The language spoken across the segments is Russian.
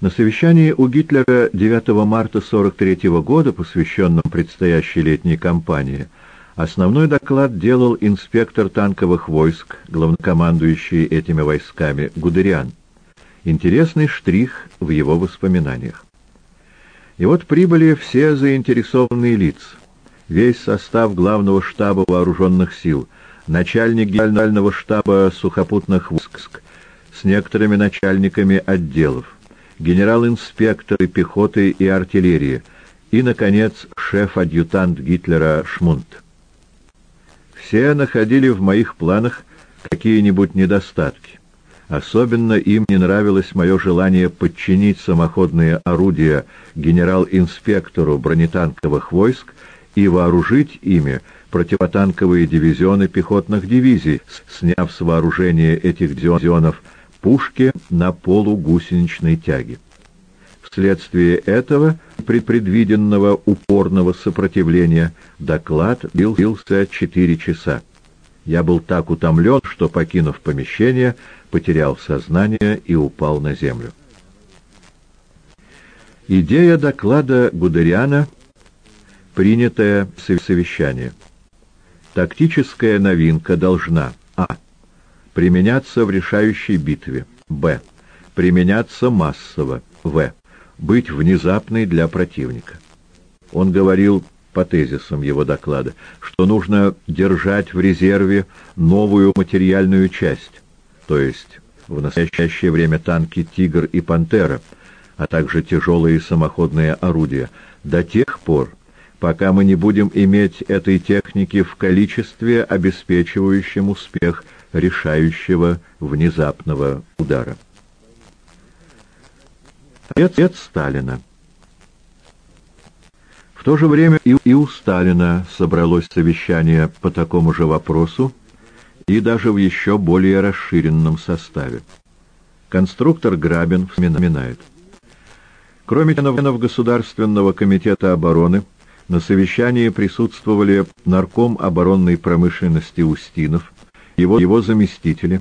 На совещании у Гитлера 9 марта 1943 года, посвященном предстоящей летней кампании, основной доклад делал инспектор танковых войск, главнокомандующий этими войсками Гудериан. Интересный штрих в его воспоминаниях. И вот прибыли все заинтересованные лица, весь состав главного штаба вооруженных сил, начальник генерального штаба сухопутных войск с некоторыми начальниками отделов, генерал-инспекторы пехоты и артиллерии и, наконец, шеф-адъютант Гитлера Шмунд. Все находили в моих планах какие-нибудь недостатки. Особенно им не нравилось мое желание подчинить самоходные орудия генерал-инспектору бронетанковых войск и вооружить ими противотанковые дивизионы пехотных дивизий, сняв с вооружения этих дивизионов пушки на полугусеничной тяге. Вследствие этого предпредвиденного упорного сопротивления доклад длился четыре часа. Я был так утомлен, что, покинув помещение, потерял сознание и упал на землю. Идея доклада Гудериана, принятая в совещании. Тактическая новинка должна а применяться в решающей битве, б. применяться массово, в. быть внезапной для противника. Он говорил по тезисам его доклада, что нужно держать в резерве новую материальную часть, то есть в настоящее время танки «Тигр» и «Пантера», а также тяжелые самоходные орудия, до тех пор, пока мы не будем иметь этой техники в количестве, обеспечивающем успех решающего внезапного удара. Отец Сталина В то же время и, у Сталина собралось совещание по такому же вопросу, и даже в еще более расширенном составе. Конструктор Грабин вспоминает. Кроме членов Государственного комитета обороны, на совещании присутствовали нарком оборонной промышленности Устинов, его, его заместители,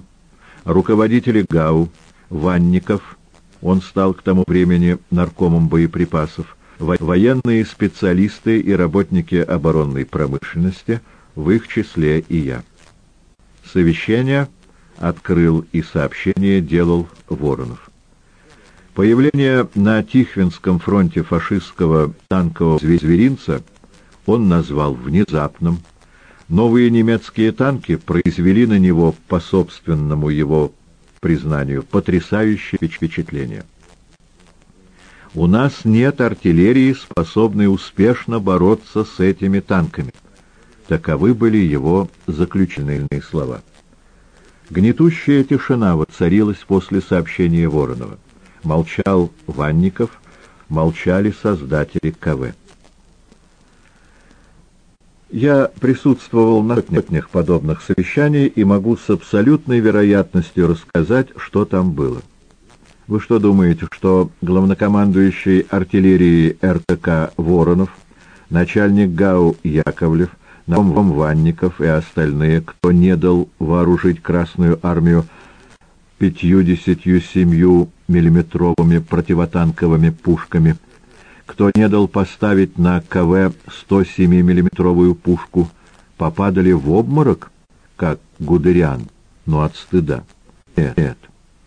руководители ГАУ, Ванников, он стал к тому времени наркомом боеприпасов, военные специалисты и работники оборонной промышленности, в их числе и я. Совещание открыл и сообщение делал Воронов. Появление на Тихвинском фронте фашистского танкового зверинца он назвал внезапным, Новые немецкие танки произвели на него, по собственному его признанию, потрясающее впечатление. У нас нет артиллерии, способной успешно бороться с этими танками. Таковы были его заключительные слова. Гнетущая тишина воцарилась после сообщения Воронова. Молчал Ванников, молчали создатели КВ. Я присутствовал на сотнях подобных совещаний и могу с абсолютной вероятностью рассказать, что там было. Вы что думаете, что главнокомандующий артиллерией РТК Воронов, начальник ГАУ Яковлев, Наум Ванников и остальные, кто не дал вооружить Красную Армию 57 миллиметровыми противотанковыми пушками – кто не дал поставить на КВ 107 миллиметровую пушку, попадали в обморок, как Гудериан, но от стыда. Нет, нет.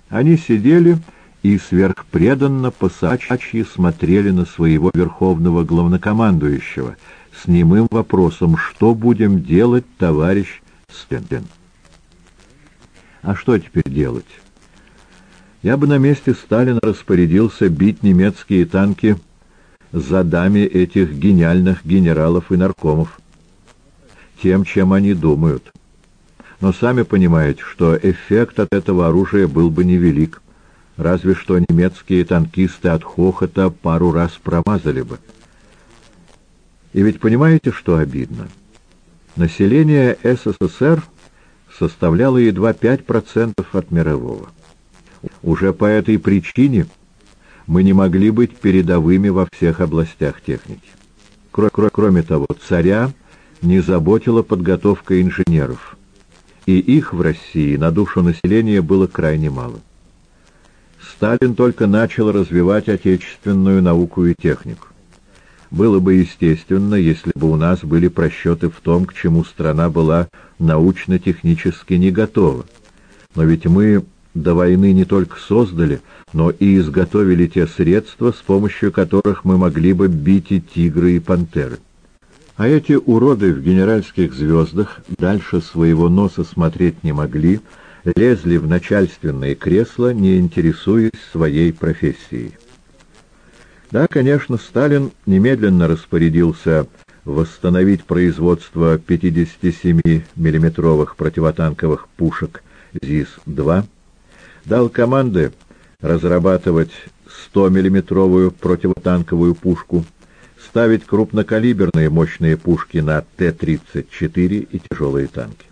Они сидели и сверхпреданно по-сачьи смотрели на своего верховного главнокомандующего с немым вопросом, что будем делать, товарищ Стенден. А что теперь делать? Я бы на месте Сталина распорядился бить немецкие танки задами этих гениальных генералов и наркомов, тем, чем они думают. Но сами понимаете, что эффект от этого оружия был бы невелик, разве что немецкие танкисты от хохота пару раз промазали бы. И ведь понимаете, что обидно? Население СССР составляло едва 5% от мирового. Уже по этой причине мы не могли быть передовыми во всех областях техники. Кроме того, царя не заботила подготовка инженеров, и их в России на душу населения было крайне мало. Сталин только начал развивать отечественную науку и технику. Было бы естественно, если бы у нас были просчеты в том, к чему страна была научно-технически не готова. Но ведь мы до войны не только создали, но и изготовили те средства, с помощью которых мы могли бы бить и тигры, и пантеры. А эти уроды в генеральских звездах дальше своего носа смотреть не могли, лезли в начальственные кресла, не интересуясь своей профессией. Да, конечно, Сталин немедленно распорядился восстановить производство 57 миллиметровых противотанковых пушек ЗИС-2, дал команды разрабатывать 100 миллиметровую противотанковую пушку, ставить крупнокалиберные мощные пушки на Т-34 и тяжелые танки.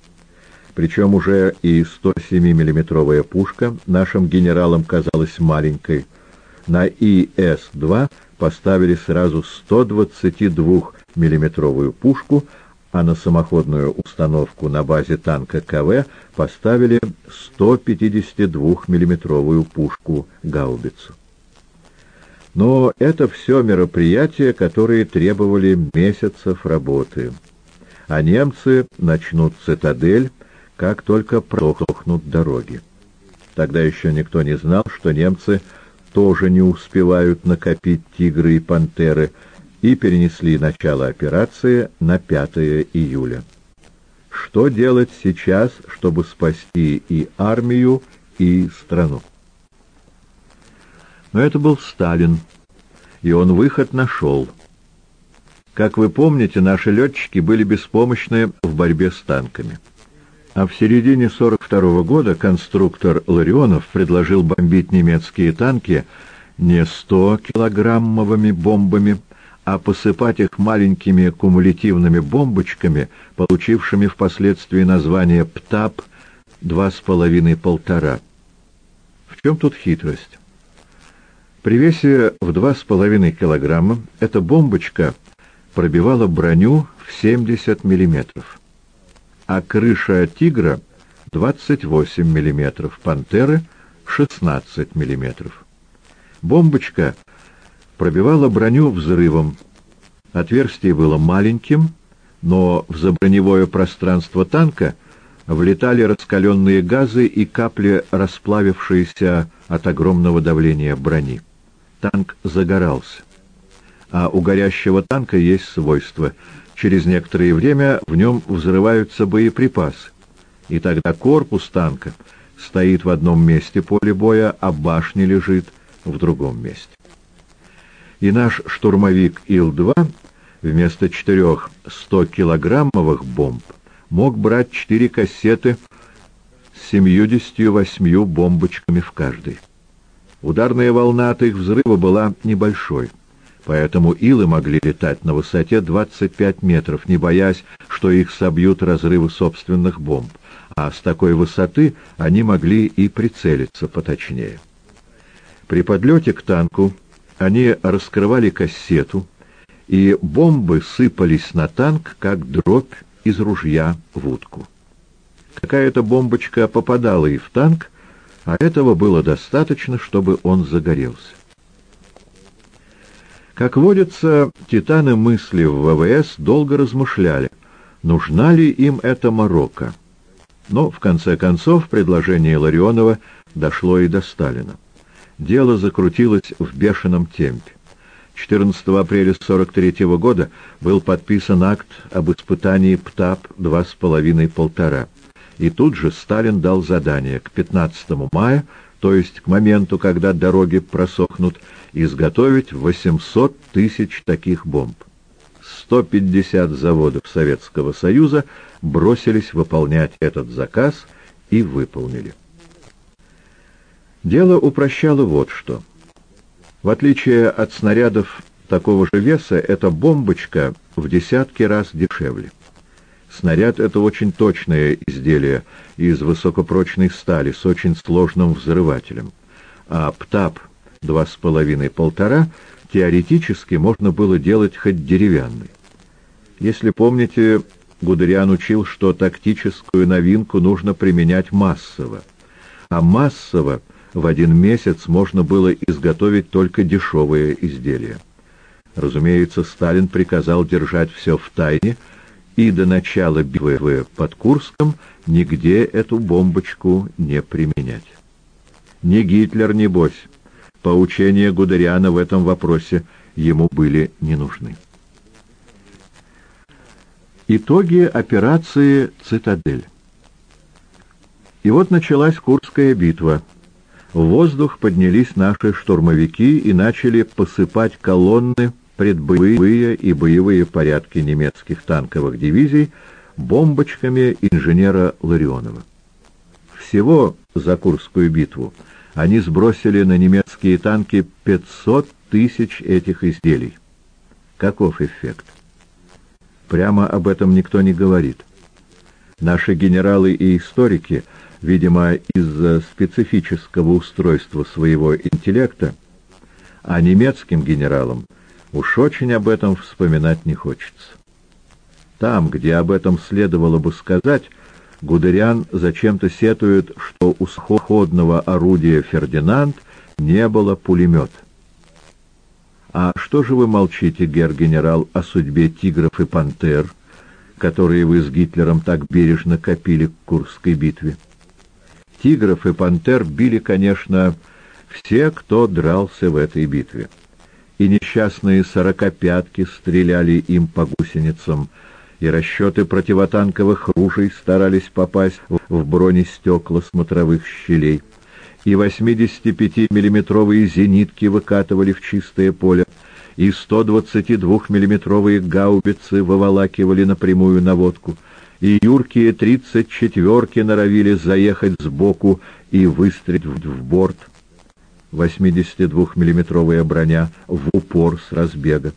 Причем уже и 107 миллиметровая пушка нашим генералам казалась маленькой. На ИС-2 поставили сразу 122 миллиметровую пушку, а на самоходную установку на базе танка КВ поставили 152 миллиметровую пушку «Гаубицу». Но это все мероприятия, которые требовали месяцев работы. А немцы начнут цитадель, как только прохнут дороги. Тогда еще никто не знал, что немцы тоже не успевают накопить тигры и пантеры, и перенесли начало операции на 5 июля. Что делать сейчас, чтобы спасти и армию, и страну? Но это был Сталин, и он выход нашел. Как вы помните, наши летчики были беспомощны в борьбе с танками. А в середине 42 -го года конструктор Ларионов предложил бомбить немецкие танки не 100-килограммовыми бомбами, а посыпать их маленькими кумулятивными бомбочками, получившими впоследствии название ПТАП 2,5-1,5. В чем тут хитрость? При весе в 2,5 килограмма эта бомбочка пробивала броню в 70 миллиметров, а крыша «Тигра» 28 миллиметров, «Пантеры» 16 миллиметров. Бомбочка пробивала броню взрывом. Отверстие было маленьким, но в заброневое пространство танка влетали раскаленные газы и капли, расплавившиеся от огромного давления брони танк загорался. А у горящего танка есть свойство. Через некоторое время в нем взрываются боеприпасы. И тогда корпус танка стоит в одном месте поля боя, а башня лежит в другом месте. И наш штурмовик Ил-2 вместо четырех 100-килограммовых бомб мог брать четыре кассеты с 78 бомбочками в каждой. Ударная волна от их взрыва была небольшой, поэтому илы могли летать на высоте 25 метров, не боясь, что их собьют разрывы собственных бомб, а с такой высоты они могли и прицелиться поточнее. При подлете к танку они раскрывали кассету, и бомбы сыпались на танк, как дробь из ружья в утку. Какая-то бомбочка попадала и в танк, а этого было достаточно, чтобы он загорелся. Как водится, титаны мысли в ВВС долго размышляли, нужна ли им эта Марокко. Но, в конце концов, предложение Ларионова дошло и до Сталина. Дело закрутилось в бешеном темпе. 14 апреля 43 года был подписан акт об испытании ПТАП 2,5-1,5. И тут же Сталин дал задание к 15 мая, то есть к моменту, когда дороги просохнут, изготовить 800 тысяч таких бомб. 150 заводов Советского Союза бросились выполнять этот заказ и выполнили. Дело упрощало вот что. В отличие от снарядов такого же веса, эта бомбочка в десятки раз дешевле. Снаряд — это очень точное изделие из высокопрочной стали с очень сложным взрывателем. А ПТАП 2,5-1,5 теоретически можно было делать хоть деревянный. Если помните, Гудериан учил, что тактическую новинку нужно применять массово. А массово в один месяц можно было изготовить только дешевые изделия. Разумеется, Сталин приказал держать все в тайне, и до начала битвы под Курском нигде эту бомбочку не применять. Ни Гитлер, небось, поучения Гудериана в этом вопросе ему были не нужны. Итоги операции «Цитадель». И вот началась Курская битва. В воздух поднялись наши штурмовики и начали посыпать колонны предбоевые и боевые порядки немецких танковых дивизий бомбочками инженера Ларионова. Всего за Курскую битву они сбросили на немецкие танки 500 тысяч этих изделий. Каков эффект? Прямо об этом никто не говорит. Наши генералы и историки, видимо, из-за специфического устройства своего интеллекта, а немецким генералам уж очень об этом вспоминать не хочется. Там, где об этом следовало бы сказать, Гудериан зачем-то сетует, что у сходного орудия «Фердинанд» не было пулемета. А что же вы молчите, гер-генерал, о судьбе тигров и пантер, которые вы с Гитлером так бережно копили к Курской битве? Тигров и пантер били, конечно, все, кто дрался в этой битве. И несчастные сорокопятки стреляли им по гусеницам, и расчеты противотанковых ружей старались попасть в бронестекла смотровых щелей и 85-миллиметровые зенитки выкатывали в чистое поле, и 122-миллиметровые гаубицы выволакивали напрямую наводку, и юркие 34-ки норовили заехать сбоку и выстрелить в борт. 82-миллиметровая броня в упор с разбега.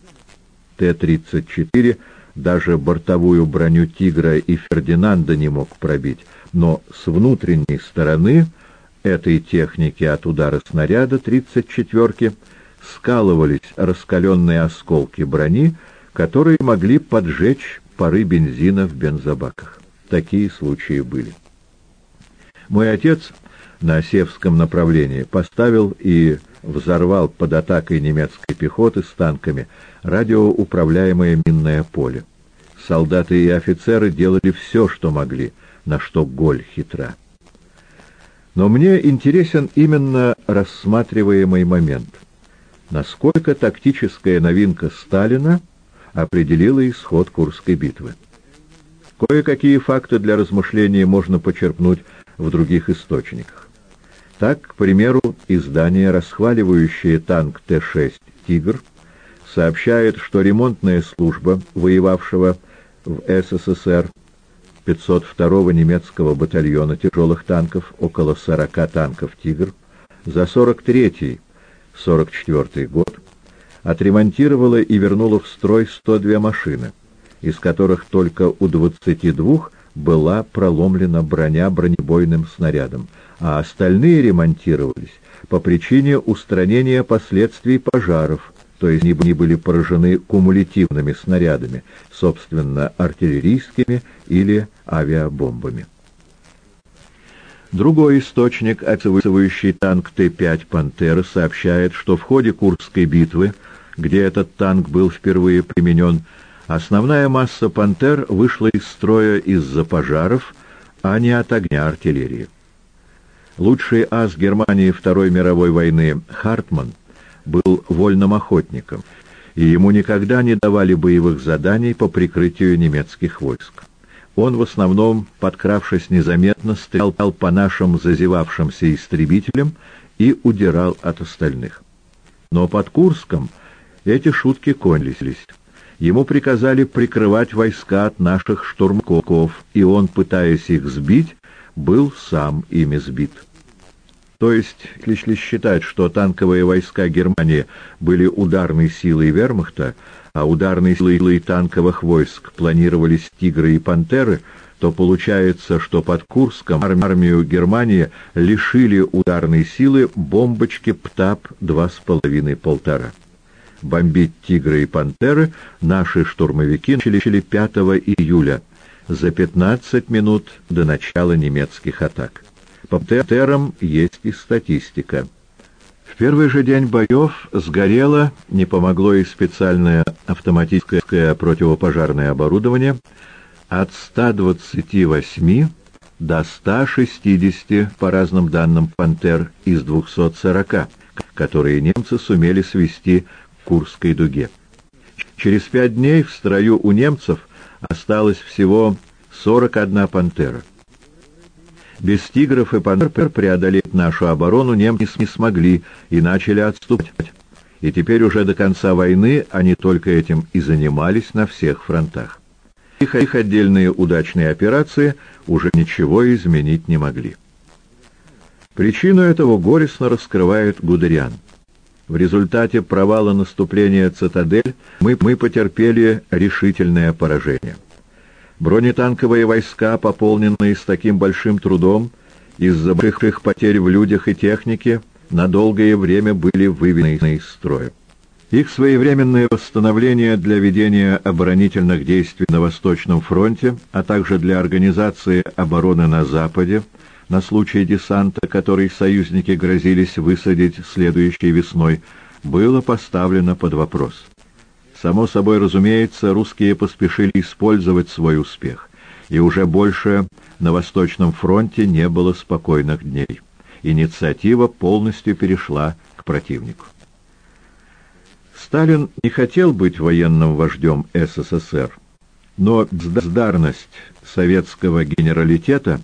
Т-34 даже бортовую броню «Тигра» и «Фердинанда» не мог пробить, но с внутренней стороны этой техники от удара снаряда 34-ки скалывались раскаленные осколки брони, которые могли поджечь пары бензина в бензобаках. Такие случаи были. Мой отец на Севском направлении поставил и взорвал под атакой немецкой пехоты с танками радиоуправляемое минное поле. Солдаты и офицеры делали все, что могли, на что голь хитра. Но мне интересен именно рассматриваемый момент. Насколько тактическая новинка Сталина определила исход Курской битвы. Кое-какие факты для размышления можно почерпнуть в других источниках. Так, к примеру, издание, расхваливающее танк Т-6 «Тигр», сообщает, что ремонтная служба, воевавшего в СССР, 502-го немецкого батальона тяжелых танков, около 40 танков «Тигр», за 43-44 год отремонтировала и вернула в строй 102 машины, из которых только у 22 была проломлена броня бронебойным снарядом, а остальные ремонтировались по причине устранения последствий пожаров, то есть они были поражены кумулятивными снарядами, собственно, артиллерийскими или авиабомбами. Другой источник, описывающий танк Т-5 «Пантера», сообщает, что в ходе Курской битвы, где этот танк был впервые применен, основная масса «Пантер» вышла из строя из-за пожаров, а не от огня артиллерии. Лучший ас Германии Второй мировой войны Хартман – был вольным охотником, и ему никогда не давали боевых заданий по прикрытию немецких войск. Он в основном, подкравшись незаметно, стрелял по нашим зазевавшимся истребителям и удирал от остальных. Но под Курском эти шутки кончились. Ему приказали прикрывать войска от наших штурмков, и он, пытаясь их сбить, был сам ими сбит. То есть, если считать, что танковые войска Германии были ударной силой вермахта, а ударной силой танковых войск планировались «Тигры» и «Пантеры», то получается, что под Курском армию Германии лишили ударной силы бомбочки ПТАП-2,5-1,5. Бомбить «Тигры» и «Пантеры» наши штурмовики начали 5 июля, за 15 минут до начала немецких атак. По ПТРам есть и статистика. В первый же день боев сгорело, не помогло и специальное автоматическое противопожарное оборудование, от 128 до 160, по разным данным, «Пантер» из 240, которые немцы сумели свести Курской дуге. Через пять дней в строю у немцев осталось всего 41 «Пантера». Без «Тигров» и «Пантер» преодолеть нашу оборону немцы не смогли и начали отступать. И теперь уже до конца войны они только этим и занимались на всех фронтах. Их, их отдельные удачные операции уже ничего изменить не могли. Причину этого горестно раскрывает Гудериан. В результате провала наступления «Цитадель» мы, мы потерпели решительное поражение. Бронетанковые войска, пополненные с таким большим трудом, из-за больших потерь в людях и технике, на долгое время были выведены из строя. Их своевременное восстановление для ведения оборонительных действий на Восточном фронте, а также для организации обороны на Западе, на случай десанта, который союзники грозились высадить следующей весной, было поставлено под вопрос. Само собой разумеется, русские поспешили использовать свой успех, и уже больше на Восточном фронте не было спокойных дней. Инициатива полностью перешла к противнику. Сталин не хотел быть военным вождем СССР, но бездарность советского генералитета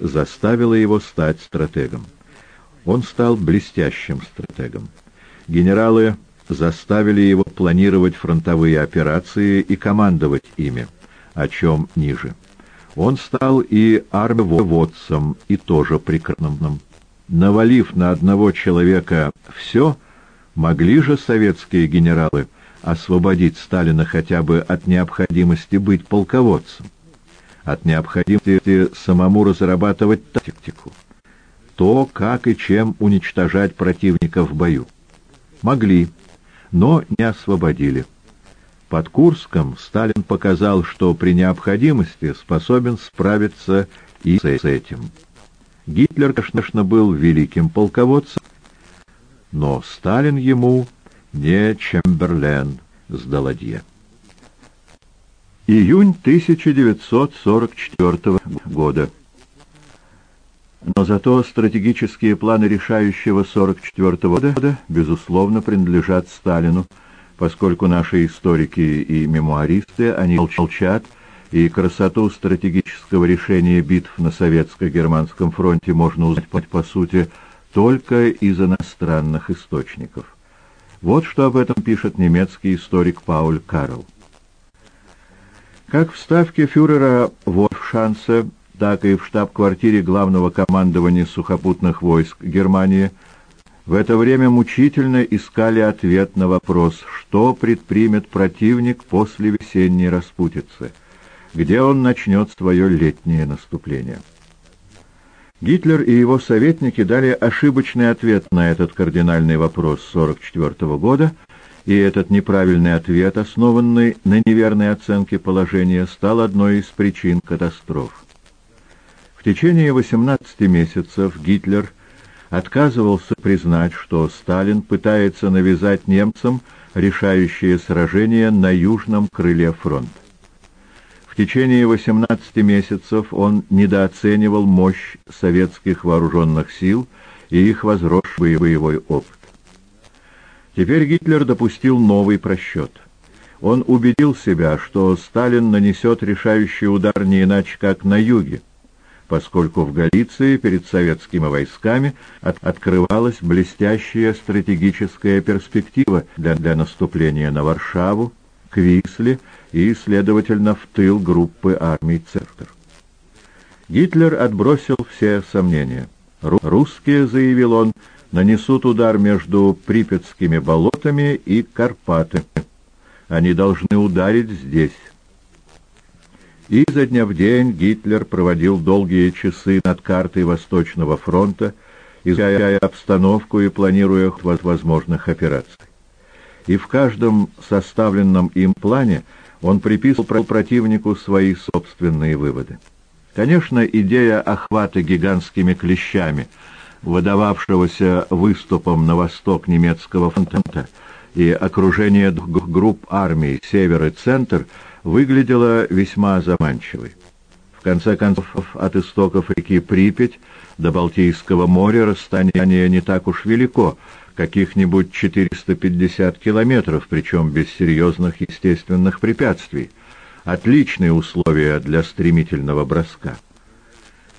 заставила его стать стратегом. Он стал блестящим стратегом. Генералы заставили его планировать фронтовые операции и командовать ими, о чем ниже. Он стал и армоводцем, и тоже прекрасным. Навалив на одного человека все, могли же советские генералы освободить Сталина хотя бы от необходимости быть полководцем, от необходимости самому разрабатывать тактику, то, как и чем уничтожать противника в бою. Могли но не освободили. Под Курском Сталин показал, что при необходимости способен справиться и с этим. Гитлер, конечно, был великим полководцем, но Сталин ему не Чемберлен с Даладье. Июнь 1944 года. Но зато стратегические планы решающего 44 -го года, безусловно, принадлежат Сталину, поскольку наши историки и мемуаристы, они молчат, и красоту стратегического решения битв на советско-германском фронте можно узнать, по сути, только из иностранных источников. Вот что об этом пишет немецкий историк Пауль Карл. Как в ставке фюрера Вольфшанца так и в штаб-квартире главного командования сухопутных войск Германии в это время мучительно искали ответ на вопрос, что предпримет противник после весенней распутицы, где он начнет свое летнее наступление. Гитлер и его советники дали ошибочный ответ на этот кардинальный вопрос 1944 года, и этот неправильный ответ, основанный на неверной оценке положения, стал одной из причин катастроф. В течение 18 месяцев Гитлер отказывался признать, что Сталин пытается навязать немцам решающее сражение на южном крыле фронта. В течение 18 месяцев он недооценивал мощь советских вооруженных сил и их возросший боевой опыт. Теперь Гитлер допустил новый просчет. Он убедил себя, что Сталин нанесет решающий удар не иначе, как на юге, поскольку в Галиции перед советскими войсками от открывалась блестящая стратегическая перспектива для, для наступления на Варшаву, к Висле и, следовательно, в тыл группы армий «Центр». Гитлер отбросил все сомнения. «Русские», — заявил он, — «нанесут удар между Припятскими болотами и Карпаты. Они должны ударить здесь». И за дня в день Гитлер проводил долгие часы над картой Восточного фронта, изучая обстановку и планируя возможных операций. И в каждом составленном им плане он приписывал противнику свои собственные выводы. Конечно, идея охвата гигантскими клещами, выдававшегося выступом на восток немецкого фронта и окружение групп армий «Север» и «Центр» выглядела весьма заманчивой. В конце концов, от истоков реки Припять до Балтийского моря расстояние не так уж велико, каких-нибудь 450 километров, причем без серьезных естественных препятствий. Отличные условия для стремительного броска.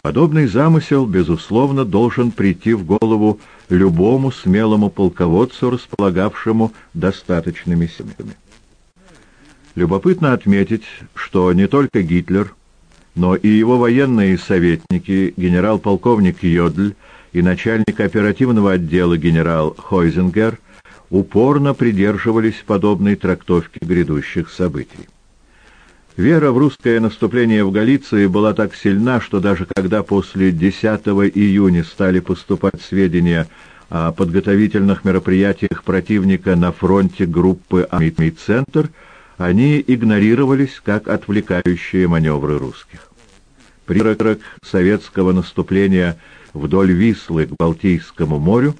Подобный замысел, безусловно, должен прийти в голову любому смелому полководцу, располагавшему достаточными силами. Любопытно отметить, что не только Гитлер, но и его военные советники, генерал-полковник Йодль и начальник оперативного отдела генерал Хойзенгер, упорно придерживались подобной трактовки грядущих событий. Вера в русское наступление в Галиции была так сильна, что даже когда после 10 июня стали поступать сведения о подготовительных мероприятиях противника на фронте группы армий «Центр», они игнорировались как отвлекающие маневры русских. Призрак советского наступления вдоль Вислы к Балтийскому морю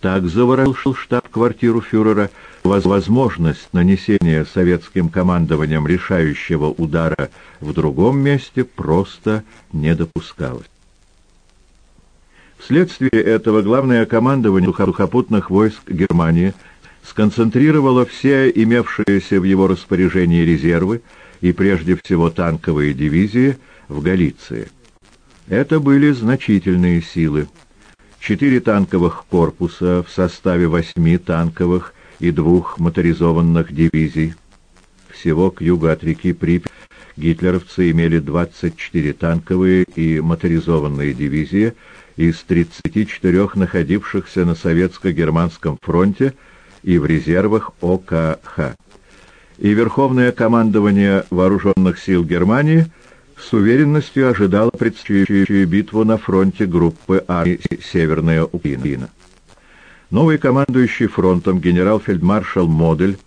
так заворожил штаб-квартиру фюрера, возможность нанесения советским командованием решающего удара в другом месте просто не допускалось. Вследствие этого главное командование сухопутных войск Германии сконцентрировало все имевшиеся в его распоряжении резервы и прежде всего танковые дивизии в Галиции. Это были значительные силы. Четыре танковых корпуса в составе восьми танковых и двух моторизованных дивизий. Всего к югу от реки Припять гитлеровцы имели 24 танковые и моторизованные дивизии из 34 находившихся на советско-германском фронте и в резервах ОКХ. И Верховное командование Вооруженных сил Германии с уверенностью ожидало предстоящую битву на фронте группы армии «Северная Украина». Новый командующий фронтом генерал-фельдмаршал Модель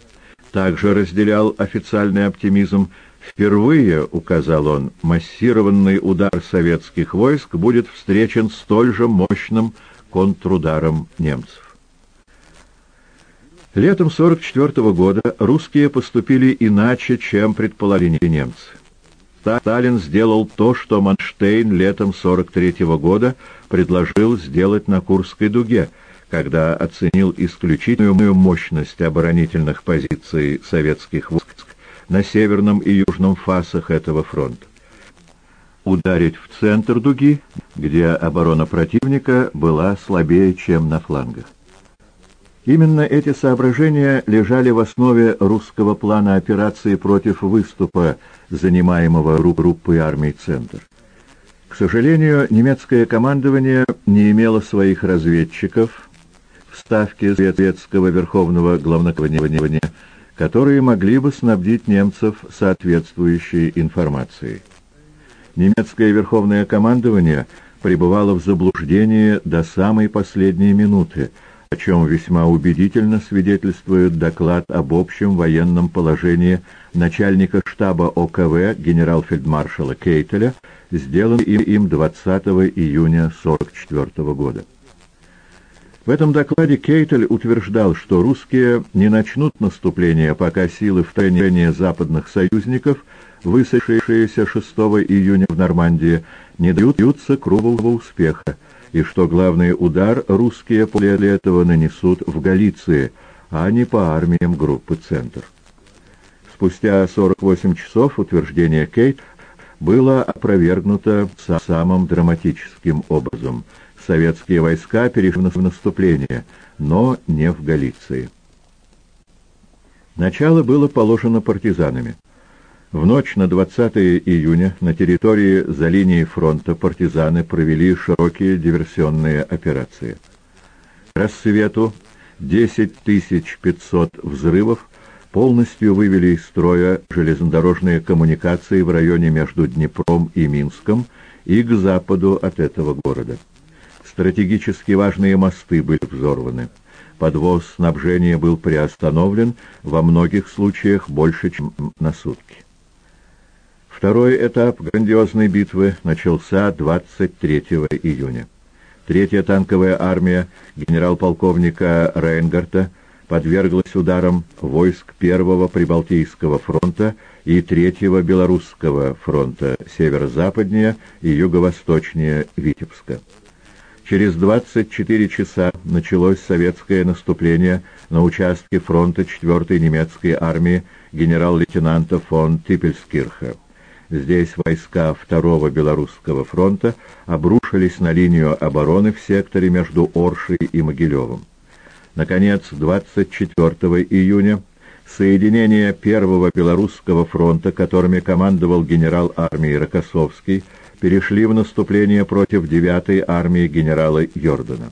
также разделял официальный оптимизм. Впервые, указал он, массированный удар советских войск будет встречен столь же мощным контрударом немцев. Летом 1944 года русские поступили иначе, чем предполагали немцы. Сталин сделал то, что Манштейн летом 1943 года предложил сделать на Курской дуге – когда оценил исключительную мощность оборонительных позиций советских войск на северном и южном фасах этого фронта. Ударить в центр дуги, где оборона противника была слабее, чем на флангах. Именно эти соображения лежали в основе русского плана операции против выступа, занимаемого группой армий «Центр». К сожалению, немецкое командование не имело своих разведчиков, ставки советского верховного главнокомандования, которые могли бы снабдить немцев соответствующей информацией. Немецкое верховное командование пребывало в заблуждении до самой последней минуты, о чем весьма убедительно свидетельствует доклад об общем военном положении начальника штаба ОКВ генерал-фельдмаршала Кейтеля, сделанный им 20 июня 1944 года. В этом докладе Кейтель утверждал, что русские не начнут наступление, пока силы вторжения западных союзников, высадившиеся 6 июня в Нормандии, не даются круглого успеха, и что главный удар русские после этого нанесут в Галиции, а не по армиям группы «Центр». Спустя 48 часов утверждение Кейт было опровергнуто самым драматическим образом – советские войска перешли в наступление, но не в Галиции. Начало было положено партизанами. В ночь на 20 июня на территории за линией фронта партизаны провели широкие диверсионные операции. К рассвету 10 500 взрывов полностью вывели из строя железнодорожные коммуникации в районе между Днепром и Минском и к западу от этого города. Стратегически важные мосты были взорваны. Подвоз снабжения был приостановлен во многих случаях больше, чем на сутки. Второй этап грандиозной битвы начался 23 июня. Третья танковая армия генерал-полковника Рейнгарта подверглась ударам войск Первого Прибалтийского фронта и Третьего Белорусского фронта северо-западнее и юго-восточнее Витебска. Через 24 часа началось советское наступление на участке фронта 4-й немецкой армии генерал-лейтенанта фон Типпельскирха. Здесь войска Второго Белорусского фронта обрушились на линию обороны в секторе между Оршей и Могилевым. Наконец, 24 июня соединения Первого Белорусского фронта, которыми командовал генерал армии Рокоссовский, перешли в наступление против 9-й армии генерала Йордана.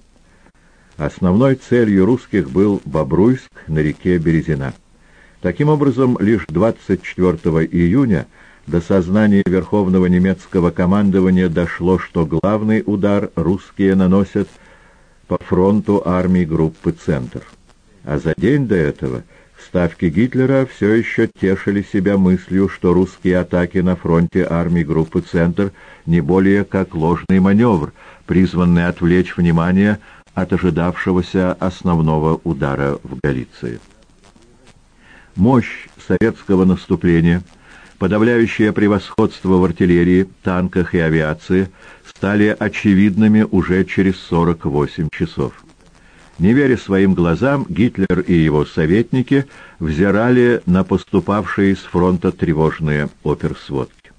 Основной целью русских был Бобруйск на реке Березина. Таким образом, лишь 24 июня до сознания Верховного немецкого командования дошло, что главный удар русские наносят по фронту армии группы «Центр». А за день до этого ставки Гитлера все еще тешили себя мыслью, что русские атаки на фронте армии группы «Центр» не более как ложный маневр, призванный отвлечь внимание от ожидавшегося основного удара в Галиции. Мощь советского наступления – Подавляющее превосходство в артиллерии, танках и авиации стали очевидными уже через 48 часов. Не веря своим глазам, Гитлер и его советники взирали на поступавшие с фронта тревожные оперсводки.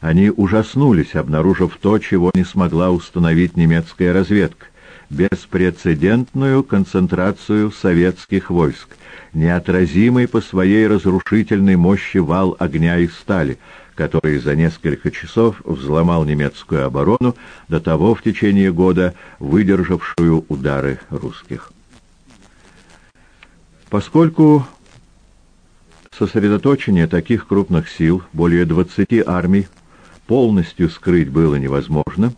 Они ужаснулись, обнаружив то, чего не смогла установить немецкая разведка — беспрецедентную концентрацию советских войск, неотразимый по своей разрушительной мощи вал огня и стали, который за несколько часов взломал немецкую оборону, до того в течение года выдержавшую удары русских. Поскольку сосредоточение таких крупных сил, более 20 армий, полностью скрыть было невозможно,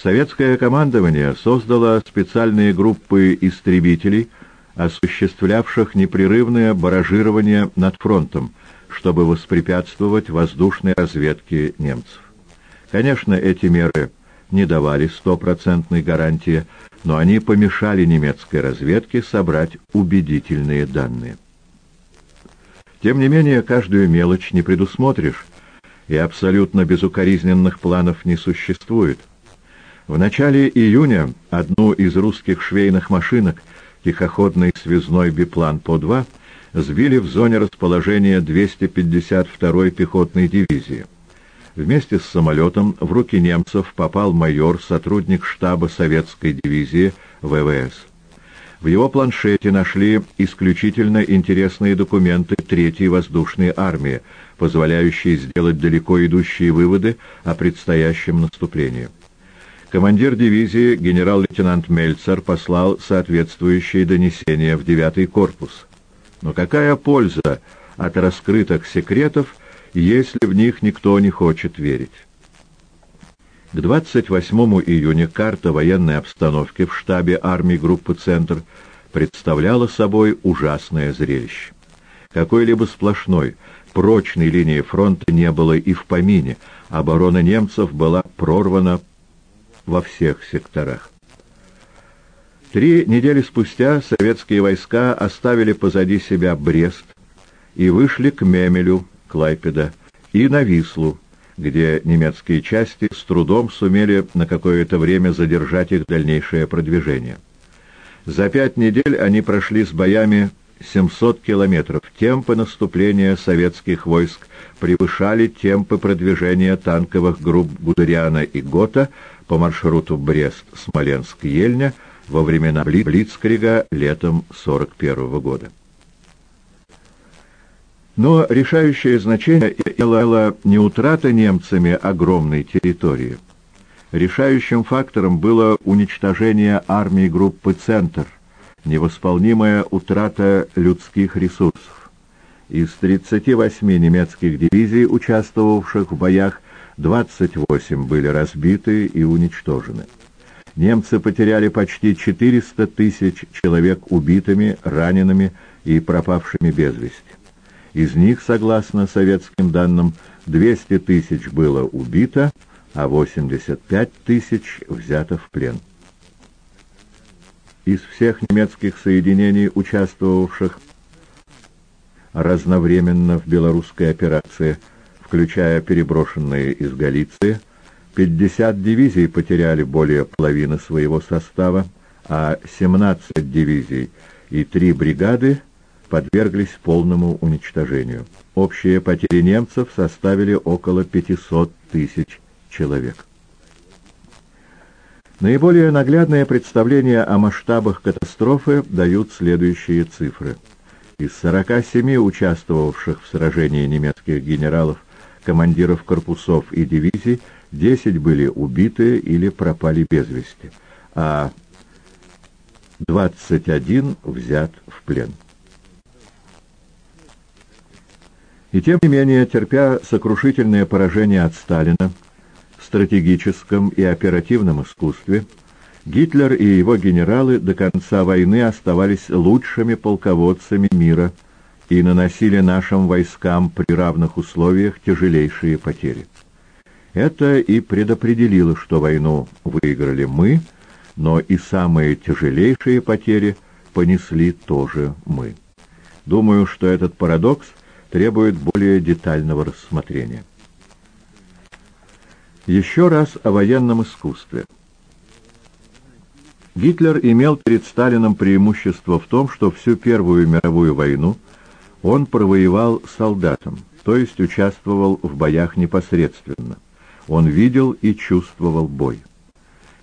советское командование создало специальные группы истребителей – осуществлявших непрерывное баражирование над фронтом, чтобы воспрепятствовать воздушной разведке немцев. Конечно, эти меры не давали стопроцентной гарантии, но они помешали немецкой разведке собрать убедительные данные. Тем не менее, каждую мелочь не предусмотришь, и абсолютно безукоризненных планов не существует. В начале июня одну из русских швейных машинок – тихоходный связной биплан По-2 сбили в зоне расположения 252-й пехотной дивизии. Вместе с самолетом в руки немцев попал майор, сотрудник штаба советской дивизии ВВС. В его планшете нашли исключительно интересные документы Третьей воздушной армии, позволяющие сделать далеко идущие выводы о предстоящем наступлении. Командир дивизии генерал-лейтенант Мельцер послал соответствующие донесения в девятый корпус. Но какая польза от раскрытых секретов, если в них никто не хочет верить? К 28 июня карта военной обстановки в штабе армии группы «Центр» представляла собой ужасное зрелище. Какой-либо сплошной, прочной линии фронта не было и в помине, оборона немцев была прорвана во всех секторах. Три недели спустя советские войска оставили позади себя Брест и вышли к Мемелю, Клайпеда, и на Вислу, где немецкие части с трудом сумели на какое-то время задержать их дальнейшее продвижение. За пять недель они прошли с боями 700 километров. Темпы наступления советских войск превышали темпы продвижения танковых групп Гудериана и Гота по маршруту Брест-Смоленск-Ельня во времена Блицкрига летом 41 года. Но решающее значение имела не утрата немцами огромной территории. Решающим фактором было уничтожение армии группы «Центр», невосполнимая утрата людских ресурсов. Из 38 немецких дивизий, участвовавших в боях, 28 были разбиты и уничтожены. Немцы потеряли почти 400 тысяч человек убитыми, ранеными и пропавшими без вести. Из них, согласно советским данным, 200 тысяч было убито, а 85 тысяч взято в плен. Из всех немецких соединений, участвовавших разновременно в белорусской операции, включая переброшенные из Галиции, 50 дивизий потеряли более половины своего состава, а 17 дивизий и 3 бригады подверглись полному уничтожению. Общие потери немцев составили около 500 тысяч человек. Наиболее наглядное представление о масштабах катастрофы дают следующие цифры. Из 47 участвовавших в сражении немецких генералов, командиров корпусов и дивизий 10 были убиты или пропали без вести, а 21 взят в плен. И тем не менее, терпя сокрушительное поражение от Сталина в стратегическом и оперативном искусстве, Гитлер и его генералы до конца войны оставались лучшими полководцами мира и наносили нашим войскам при равных условиях тяжелейшие потери. Это и предопределило, что войну выиграли мы, но и самые тяжелейшие потери понесли тоже мы. Думаю, что этот парадокс требует более детального рассмотрения. Еще раз о военном искусстве. Гитлер имел перед Сталином преимущество в том, что всю Первую мировую войну он провоевал солдатом, то есть участвовал в боях непосредственно. Он видел и чувствовал бой.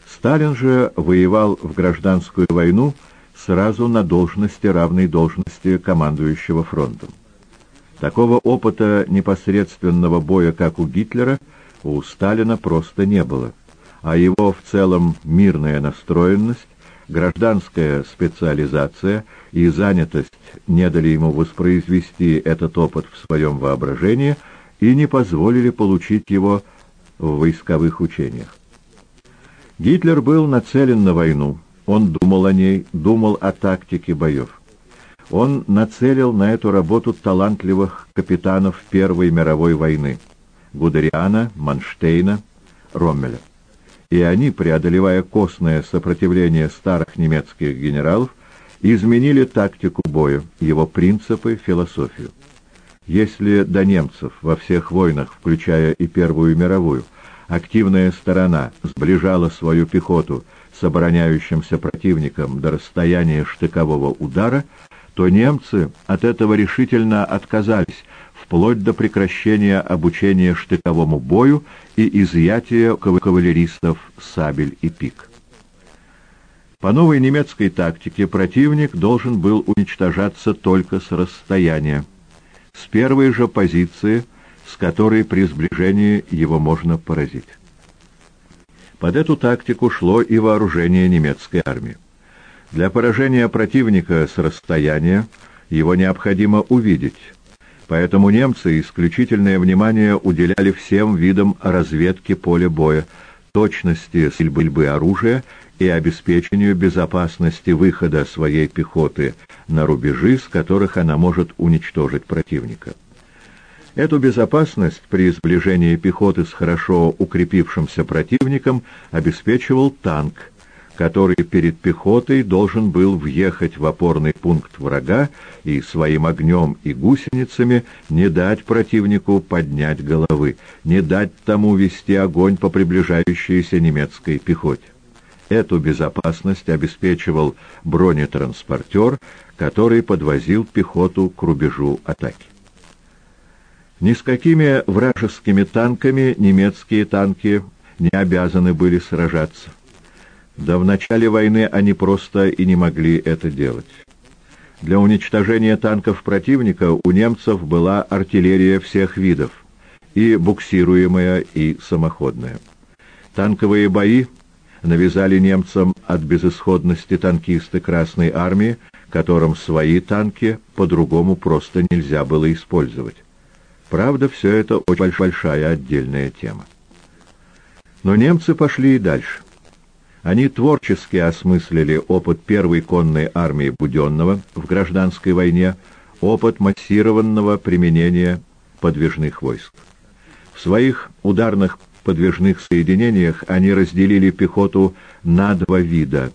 Сталин же воевал в гражданскую войну сразу на должности, равной должности командующего фронтом. Такого опыта непосредственного боя, как у Гитлера, у Сталина просто не было а его в целом мирная настроенность, гражданская специализация и занятость не дали ему воспроизвести этот опыт в своем воображении и не позволили получить его в войсковых учениях. Гитлер был нацелен на войну, он думал о ней, думал о тактике боев. Он нацелил на эту работу талантливых капитанов Первой мировой войны – Гудериана, Манштейна, Роммеля и они, преодолевая костное сопротивление старых немецких генералов, изменили тактику боя, его принципы, философию. Если до немцев во всех войнах, включая и Первую мировую, активная сторона сближала свою пехоту с обороняющимся противником до расстояния штыкового удара, то немцы от этого решительно отказались, вплоть до прекращения обучения штыковому бою и изъятия кавалеристов сабель и пик. По новой немецкой тактике противник должен был уничтожаться только с расстояния, с первой же позиции, с которой при сближении его можно поразить. Под эту тактику шло и вооружение немецкой армии. Для поражения противника с расстояния его необходимо увидеть, Поэтому немцы исключительное внимание уделяли всем видам разведки поля боя, точности стрельбы оружия и обеспечению безопасности выхода своей пехоты на рубежи, с которых она может уничтожить противника. Эту безопасность при сближении пехоты с хорошо укрепившимся противником обеспечивал танк, который перед пехотой должен был въехать в опорный пункт врага и своим огнем и гусеницами не дать противнику поднять головы, не дать тому вести огонь по приближающейся немецкой пехоте. Эту безопасность обеспечивал бронетранспортер, который подвозил пехоту к рубежу атаки. Ни с какими вражескими танками немецкие танки не обязаны были сражаться. Да в начале войны они просто и не могли это делать. Для уничтожения танков противника у немцев была артиллерия всех видов, и буксируемая, и самоходная. Танковые бои навязали немцам от безысходности танкисты Красной Армии, которым свои танки по-другому просто нельзя было использовать. Правда, все это очень большая отдельная тема. Но немцы пошли и дальше. Они творчески осмыслили опыт первой конной армии Буденного в гражданской войне, опыт массированного применения подвижных войск. В своих ударных подвижных соединениях они разделили пехоту на два вида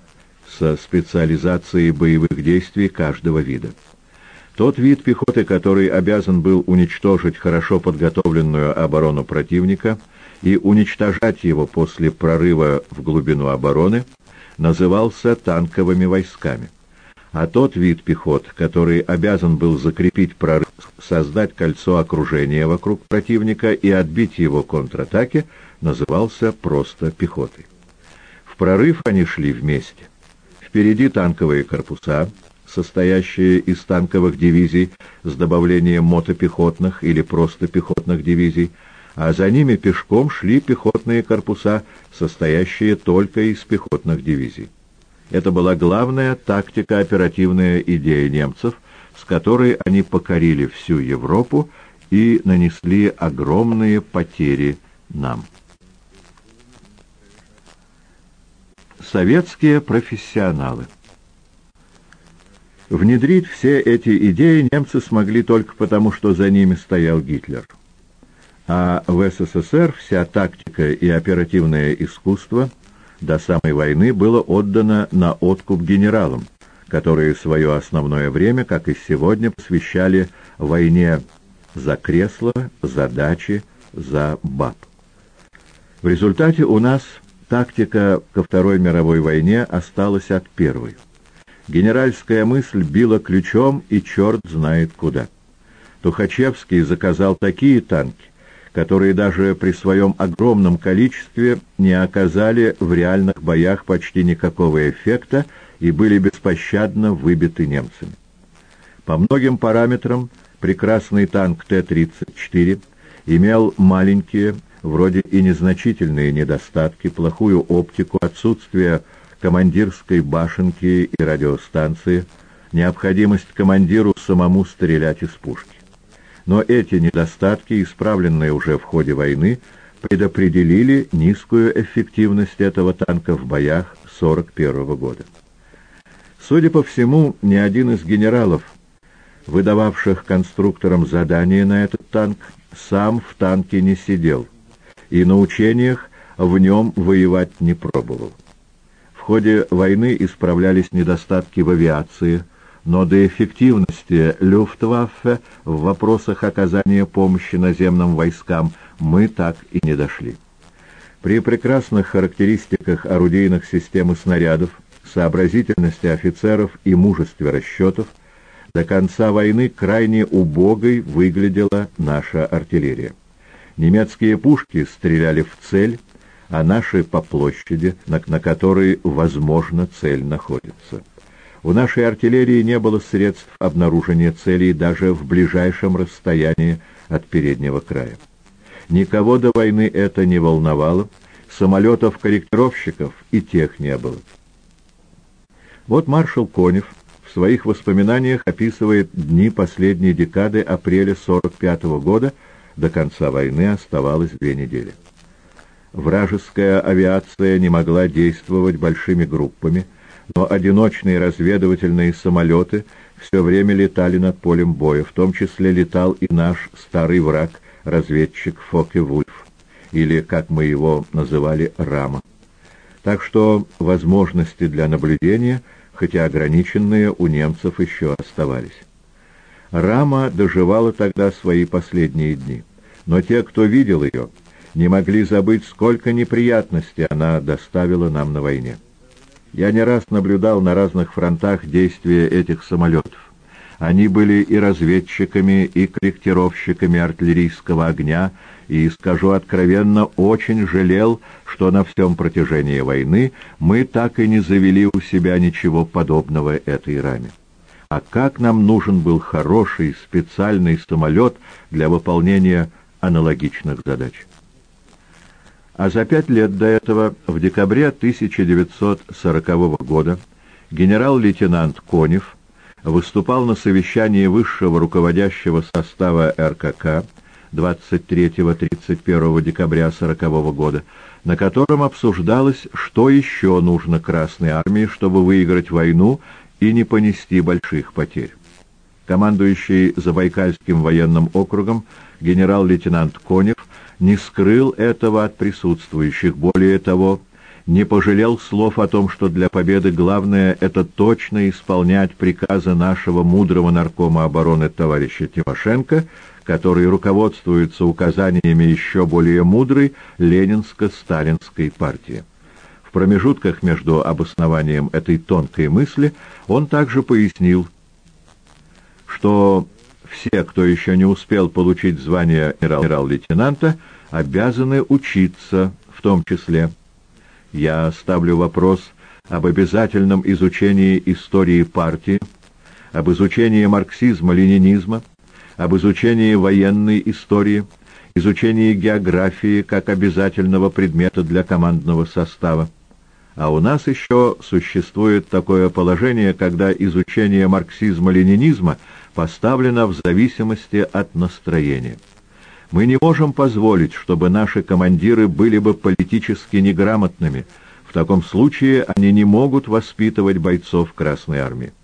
со специализацией боевых действий каждого вида. Тот вид пехоты, который обязан был уничтожить хорошо подготовленную оборону противника и уничтожать его после прорыва в глубину обороны, назывался танковыми войсками. А тот вид пехот, который обязан был закрепить прорыв, создать кольцо окружения вокруг противника и отбить его контратаки, назывался просто пехотой. В прорыв они шли вместе. Впереди танковые корпуса, состоящие из танковых дивизий с добавлением мотопехотных или просто пехотных дивизий, а за ними пешком шли пехотные корпуса, состоящие только из пехотных дивизий. Это была главная тактико-оперативная идея немцев, с которой они покорили всю Европу и нанесли огромные потери нам. Советские профессионалы Внедрить все эти идеи немцы смогли только потому, что за ними стоял Гитлер. А в СССР вся тактика и оперативное искусство до самой войны было отдано на откуп генералам, которые свое основное время, как и сегодня, посвящали войне за кресло, за дачи, за баб. В результате у нас тактика ко Второй мировой войне осталась от первой. Генеральская мысль била ключом, и черт знает куда. Тухачевский заказал такие танки, которые даже при своем огромном количестве не оказали в реальных боях почти никакого эффекта и были беспощадно выбиты немцами. По многим параметрам прекрасный танк Т-34 имел маленькие, вроде и незначительные недостатки, плохую оптику, отсутствие командирской башенки и радиостанции, необходимость командиру самому стрелять из пушки. Но эти недостатки, исправленные уже в ходе войны, предопределили низкую эффективность этого танка в боях 1941 года. Судя по всему, ни один из генералов, выдававших конструкторам задание на этот танк, сам в танке не сидел и на учениях в нем воевать не пробовал ходе войны исправлялись недостатки в авиации, но до эффективности Люфтваффе в вопросах оказания помощи наземным войскам мы так и не дошли. При прекрасных характеристиках орудийных систем и снарядов, сообразительности офицеров и мужестве расчетов, до конца войны крайне убогой выглядела наша артиллерия. Немецкие пушки стреляли в цель, а наши по площади, на, на которой, возможно, цель находится. У нашей артиллерии не было средств обнаружения целей даже в ближайшем расстоянии от переднего края. Никого до войны это не волновало, самолетов-корректировщиков и тех не было. Вот маршал Конев в своих воспоминаниях описывает дни последней декады апреля 45 -го года, до конца войны оставалось две недели. Вражеская авиация не могла действовать большими группами, но одиночные разведывательные самолеты все время летали над полем боя, в том числе летал и наш старый враг, разведчик Фоке-Вульф, или, как мы его называли, Рама. Так что возможности для наблюдения, хотя ограниченные, у немцев еще оставались. Рама доживала тогда свои последние дни, но те, кто видел ее, не могли забыть, сколько неприятностей она доставила нам на войне. Я не раз наблюдал на разных фронтах действия этих самолетов. Они были и разведчиками, и корректировщиками артиллерийского огня, и, скажу откровенно, очень жалел, что на всем протяжении войны мы так и не завели у себя ничего подобного этой раме. А как нам нужен был хороший специальный самолет для выполнения аналогичных задач? А за пять лет до этого, в декабре 1940 года, генерал-лейтенант Конев выступал на совещании высшего руководящего состава РКК 23-31 декабря 1940 года, на котором обсуждалось, что еще нужно Красной Армии, чтобы выиграть войну и не понести больших потерь. Командующий Забайкальским военным округом генерал-лейтенант Конев не скрыл этого от присутствующих. Более того, не пожалел слов о том, что для победы главное — это точно исполнять приказы нашего мудрого наркома обороны товарища Тимошенко, который руководствуется указаниями еще более мудрой ленинско-сталинской партии. В промежутках между обоснованием этой тонкой мысли он также пояснил, что все, кто еще не успел получить звание генерал-лейтенанта, обязаны учиться в том числе. Я ставлю вопрос об обязательном изучении истории партии, об изучении марксизма-ленинизма, об изучении военной истории, изучении географии как обязательного предмета для командного состава. А у нас еще существует такое положение, когда изучение марксизма-ленинизма поставлено в зависимости от настроения. Мы не можем позволить, чтобы наши командиры были бы политически неграмотными. В таком случае они не могут воспитывать бойцов Красной Армии.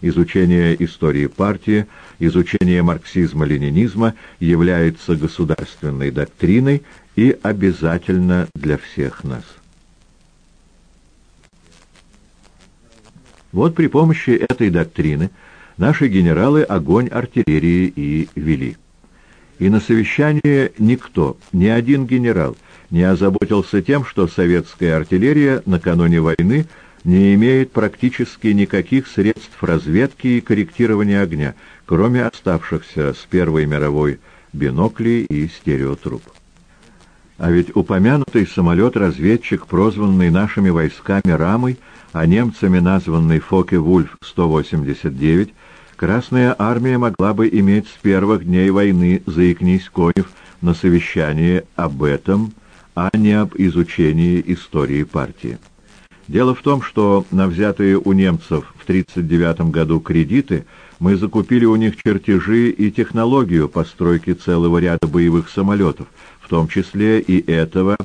Изучение истории партии, изучение марксизма-ленинизма является государственной доктриной и обязательно для всех нас. Вот при помощи этой доктрины наши генералы огонь артиллерии и вели. И на совещании никто, ни один генерал, не озаботился тем, что советская артиллерия накануне войны не имеет практически никаких средств разведки и корректирования огня, кроме оставшихся с Первой мировой биноклей и стереотруб. А ведь упомянутый самолет-разведчик, прозванный нашими войсками «Рамой», а немцами названный «Фоке-Вульф-189», Красная армия могла бы иметь с первых дней войны, заикнись Конев, на совещании об этом, а не об изучении истории партии. Дело в том, что на взятые у немцев в 1939 году кредиты мы закупили у них чертежи и технологию постройки целого ряда боевых самолетов, в том числе и этого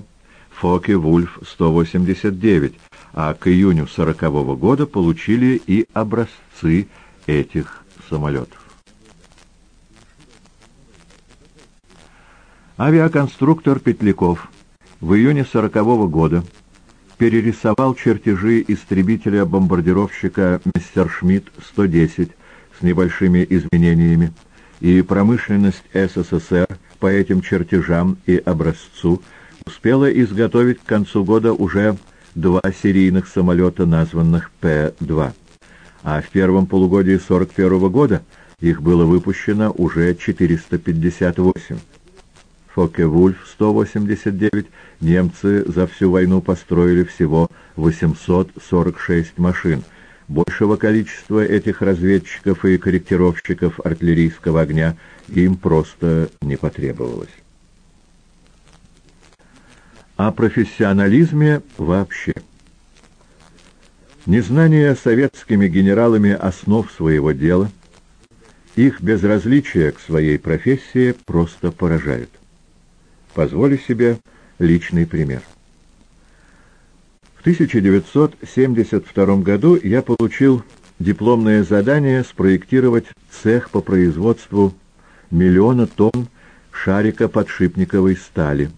Фоке-Вульф-189, а к июню 40 -го года получили и образцы этих самолетов. Авиаконструктор Петляков в июне 40 -го года перерисовал чертежи истребителя-бомбардировщика «Мессершмитт-110» с небольшими изменениями, и промышленность СССР по этим чертежам и образцу успела изготовить к концу года уже два серийных самолета, названных П-2 а в первом полугодии 41 года их было выпущено уже 458. Фоке-Вульф 189 немцы за всю войну построили всего 846 машин. Большего количества этих разведчиков и корректировщиков артиллерийского огня им просто не потребовалось. О профессионализме вообще. Незнание советскими генералами основ своего дела, их безразличие к своей профессии просто поражает. Позволю себе личный пример. В 1972 году я получил дипломное задание спроектировать цех по производству миллиона тонн шарика подшипниковой стали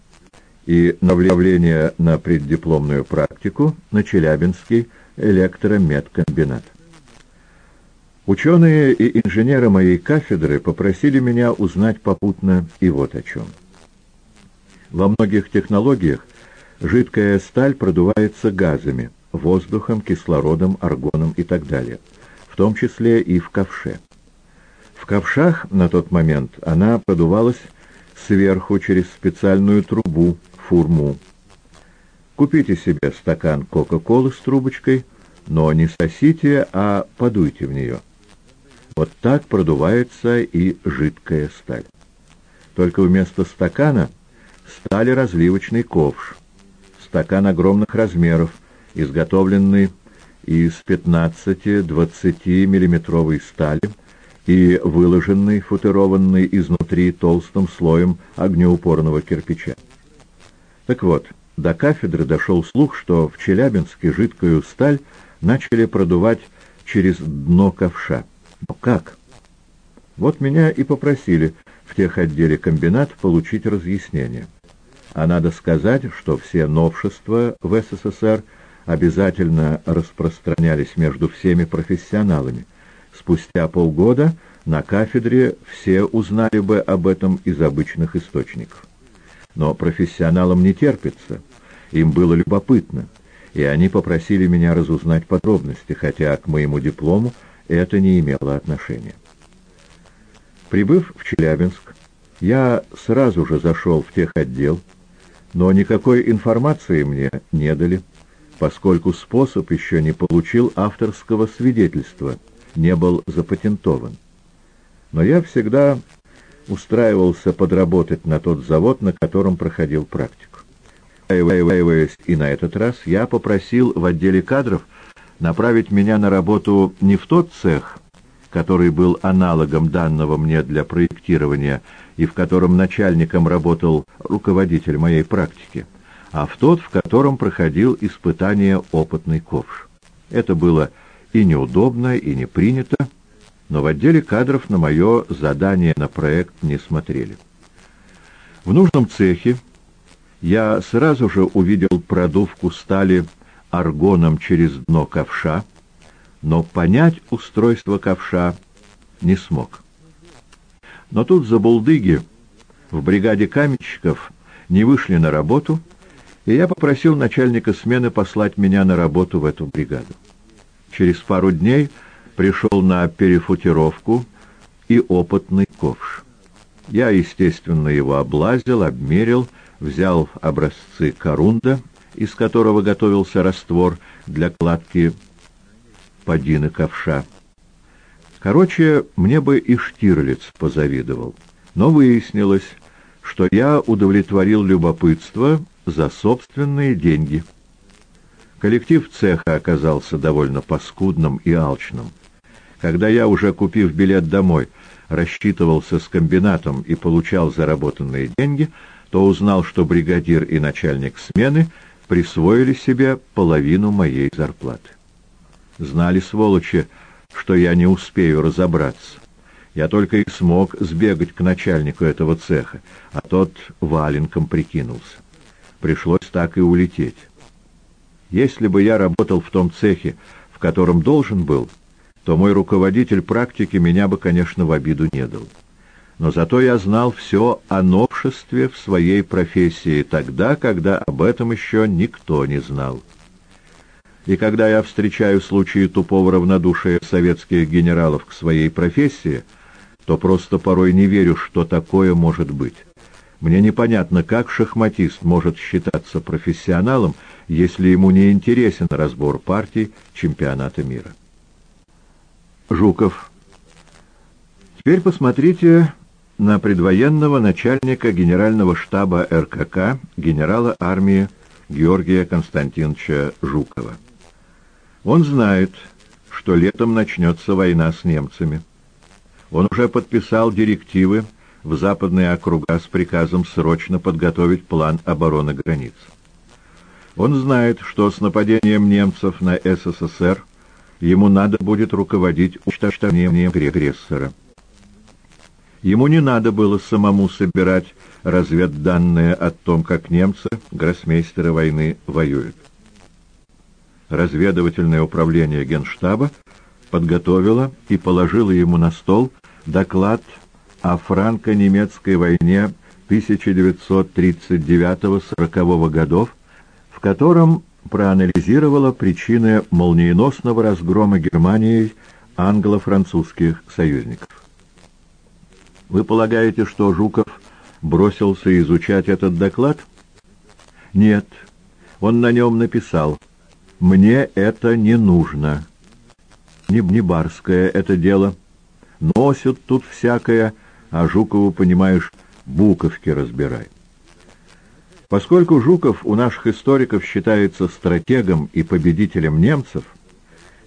и направление на преддипломную практику на Челябинский электромедкомбинат. Ученые и инженеры моей кафедры попросили меня узнать попутно и вот о чем. Во многих технологиях жидкая сталь продувается газами, воздухом, кислородом, аргоном и так далее, в том числе и в ковше. В ковшах на тот момент она продувалась сверху через специальную трубу, фурму, Купите себе стакан Кока-Колы с трубочкой, но не сосите, а подуйте в нее. Вот так продувается и жидкая сталь. Только вместо стакана стали разливочный ковш. Стакан огромных размеров, изготовленный из 15-20 миллиметровой стали и выложенный, футерованный изнутри толстым слоем огнеупорного кирпича. Так вот, до кафедры дошел слух, что в Челябинске жидкую сталь начали продувать через дно ковша. Но как? Вот меня и попросили в тех отделе комбинат получить разъяснение. А надо сказать, что все новшества в СССР обязательно распространялись между всеми профессионалами. Спустя полгода на кафедре все узнали бы об этом из обычных источников. Но профессионалам не терпится, им было любопытно, и они попросили меня разузнать подробности, хотя к моему диплому это не имело отношения. Прибыв в Челябинск, я сразу же зашел в тех отдел, но никакой информации мне не дали, поскольку способ еще не получил авторского свидетельства, не был запатентован. Но я всегда устраивался подработать на тот завод, на котором проходил практику. Устраиваясь и на этот раз, я попросил в отделе кадров направить меня на работу не в тот цех, который был аналогом данного мне для проектирования и в котором начальником работал руководитель моей практики, а в тот, в котором проходил испытание опытный ковш. Это было и неудобно, и не принято, но в отделе кадров на мое задание на проект не смотрели. В нужном цехе я сразу же увидел продувку стали аргоном через дно ковша, но понять устройство ковша не смог. Но тут забулдыги в бригаде каменщиков не вышли на работу, и я попросил начальника смены послать меня на работу в эту бригаду. Через пару дней пришел на перефутировку и опытный ковш. Я, естественно, его облазил, обмерил, взял образцы корунда, из которого готовился раствор для кладки подины ковша. Короче, мне бы и Штирлиц позавидовал. Но выяснилось, что я удовлетворил любопытство за собственные деньги. Коллектив цеха оказался довольно паскудным и алчным. Когда я, уже купив билет домой, рассчитывался с комбинатом и получал заработанные деньги, то узнал, что бригадир и начальник смены присвоили себе половину моей зарплаты. Знали, сволочи, что я не успею разобраться. Я только и смог сбегать к начальнику этого цеха, а тот валенком прикинулся. Пришлось так и улететь. Если бы я работал в том цехе, в котором должен был, то мой руководитель практики меня бы, конечно, в обиду не дал. Но зато я знал все о новшестве в своей профессии тогда, когда об этом еще никто не знал. И когда я встречаю случаи тупого равнодушия советских генералов к своей профессии, то просто порой не верю, что такое может быть. Мне непонятно, как шахматист может считаться профессионалом, если ему не интересен разбор партий чемпионата мира. Жуков. Теперь посмотрите на предвоенного начальника генерального штаба РКК генерала армии Георгия Константиновича Жукова. Он знает, что летом начнется война с немцами. Он уже подписал директивы в западные округа с приказом срочно подготовить план обороны границ. Он знает, что с нападением немцев на СССР ему надо будет руководить уничтожением агрессора. Ему не надо было самому собирать разведданные о том, как немцы, гроссмейстеры войны, воюют разведывательное управление Генштаба подготовило и положило ему на стол доклад о франко-немецкой войне 1939-40 годов, в котором проанализировала причины молниеносного разгрома Германией англо-французских союзников. Вы полагаете, что Жуков бросился изучать этот доклад? Нет, он на нем написал – мне это не нужно. Не, барское это дело. Носят тут всякое, а Жукову, понимаешь, буковки разбирай. Поскольку Жуков у наших историков считается стратегом и победителем немцев,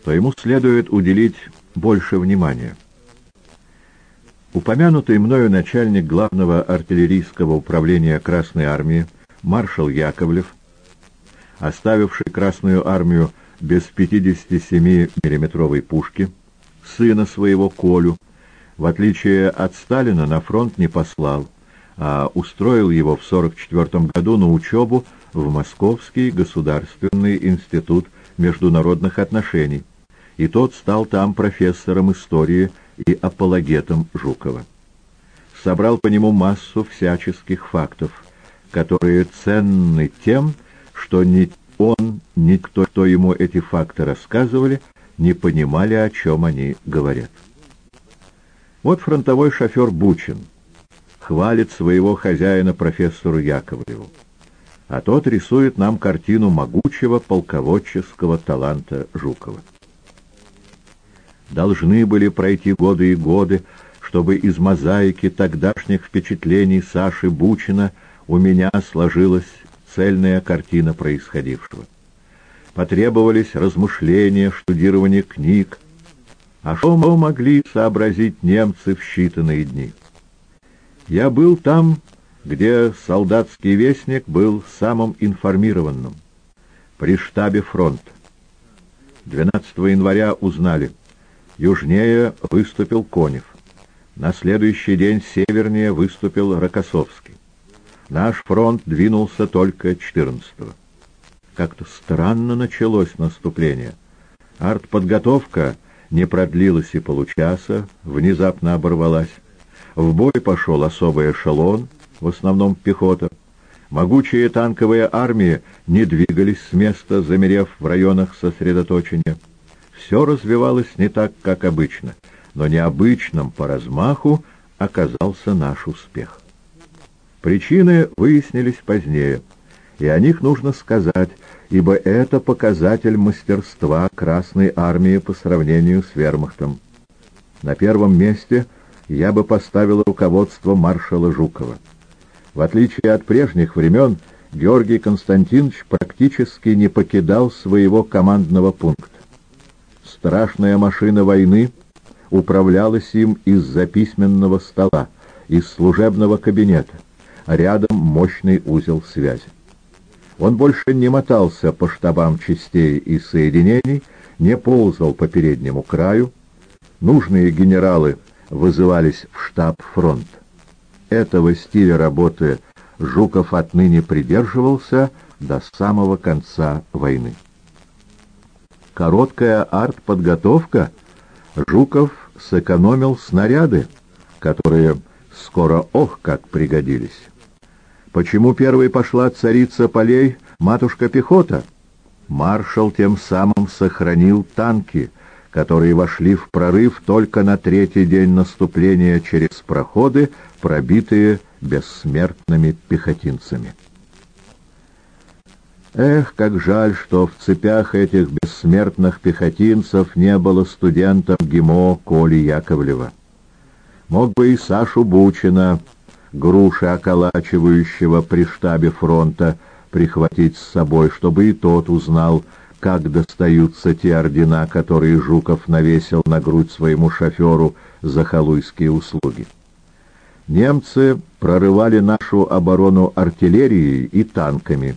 то ему следует уделить больше внимания. Упомянутый мною начальник главного артиллерийского управления Красной Армии, маршал Яковлев, оставивший Красную армию без 57 миллиметровой пушки, сына своего Колю, в отличие от Сталина, на фронт не послал, а устроил его в 1944 году на учебу в Московский государственный институт международных отношений, и тот стал там профессором истории и апологетом Жукова. Собрал по нему массу всяческих фактов, которые ценны тем, что ни он, ни кто, кто ему эти факты рассказывали, не понимали, о чем они говорят. Вот фронтовой шофер Бучин хвалит своего хозяина профессору Яковлеву, а тот рисует нам картину могучего полководческого таланта Жукова. Должны были пройти годы и годы, чтобы из мозаики тогдашних впечатлений Саши Бучина у меня сложилась цельная картина происходившего. Потребовались размышления, штудирование книг, а что могли сообразить немцы в считанные дни? Я был там, где солдатский вестник был самым информированным, при штабе фронта. 12 января узнали, южнее выступил Конев, на следующий день севернее выступил Рокоссовский. Наш фронт двинулся только 14-го. Как-то странно началось наступление. Артподготовка не продлилась и получаса, внезапно оборвалась. В бой пошел особый эшелон, в основном пехота. Могучие танковые армии не двигались с места, замерев в районах сосредоточения. Все развивалось не так, как обычно, но необычным по размаху оказался наш успех. Причины выяснились позднее, и о них нужно сказать, ибо это показатель мастерства Красной Армии по сравнению с вермахтом. На первом месте я бы поставил руководство маршала Жукова. В отличие от прежних времен, Георгий Константинович практически не покидал своего командного пункта. Страшная машина войны управлялась им из-за письменного стола, из служебного кабинета, рядом мощный узел связи. Он больше не мотался по штабам частей и соединений, не ползал по переднему краю. Нужные генералы вызывались в штаб фронт. Этого стиля работы Жуков отныне придерживался до самого конца войны. Короткая артподготовка. Жуков сэкономил снаряды, которые скоро ох как пригодились. Почему первой пошла царица полей, матушка пехота? Маршал тем самым сохранил танки, которые вошли в прорыв только на третий день наступления через проходы, пробитые бессмертными пехотинцами. Эх, как жаль, что в цепях этих бессмертных пехотинцев не было студентов ГИМО Коли Яковлева. Мог бы и Сашу Бучина груши околачивающего при штабе фронта прихватить с собой, чтобы и тот узнал, как достаются те ордена, которые Жуков навесил на грудь своему шоферу за халуйские услуги. Немцы прорывали нашу оборону артиллерией и танками,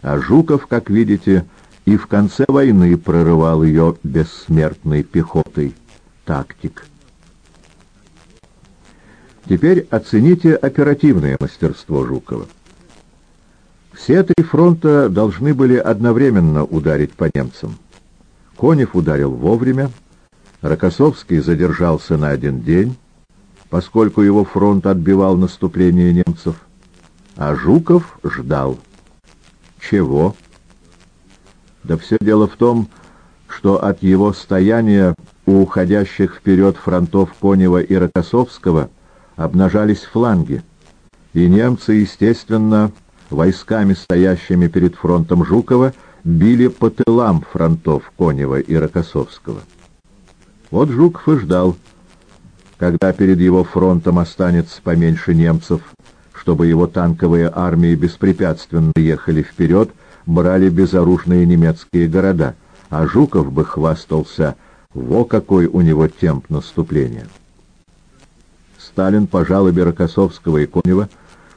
а Жуков, как видите, и в конце войны прорывал ее бессмертной пехотой. Тактик. Теперь оцените оперативное мастерство Жукова. Все три фронта должны были одновременно ударить по немцам. Конев ударил вовремя, Рокоссовский задержался на один день, поскольку его фронт отбивал наступление немцев, а Жуков ждал. Чего? Да все дело в том, что от его стояния у уходящих вперед фронтов Конева и Рокоссовского – обнажались фланги, и немцы, естественно, войсками, стоящими перед фронтом Жукова, били по тылам фронтов Конева и Рокоссовского. Вот Жуков и ждал, когда перед его фронтом останется поменьше немцев, чтобы его танковые армии беспрепятственно ехали вперед, брали безоружные немецкие города, а Жуков бы хвастался, во какой у него темп наступления. Сталин по жалобе Рокоссовского и Конева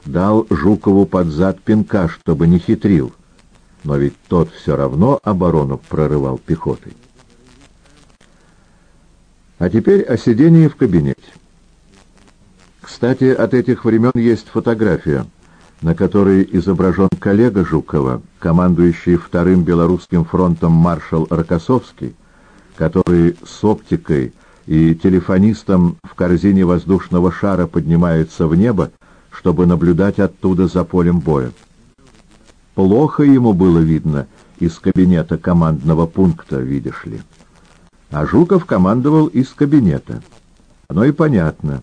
дал Жукову под зад пинка, чтобы не хитрил, но ведь тот все равно оборону прорывал пехотой. А теперь о сидении в кабинете. Кстати, от этих времен есть фотография, на которой изображен коллега Жукова, командующий вторым Белорусским фронтом маршал Рокоссовский, который с оптикой и телефонистом в корзине воздушного шара поднимается в небо, чтобы наблюдать оттуда за полем боя. Плохо ему было видно из кабинета командного пункта, видишь ли. А Жуков командовал из кабинета. Оно и понятно.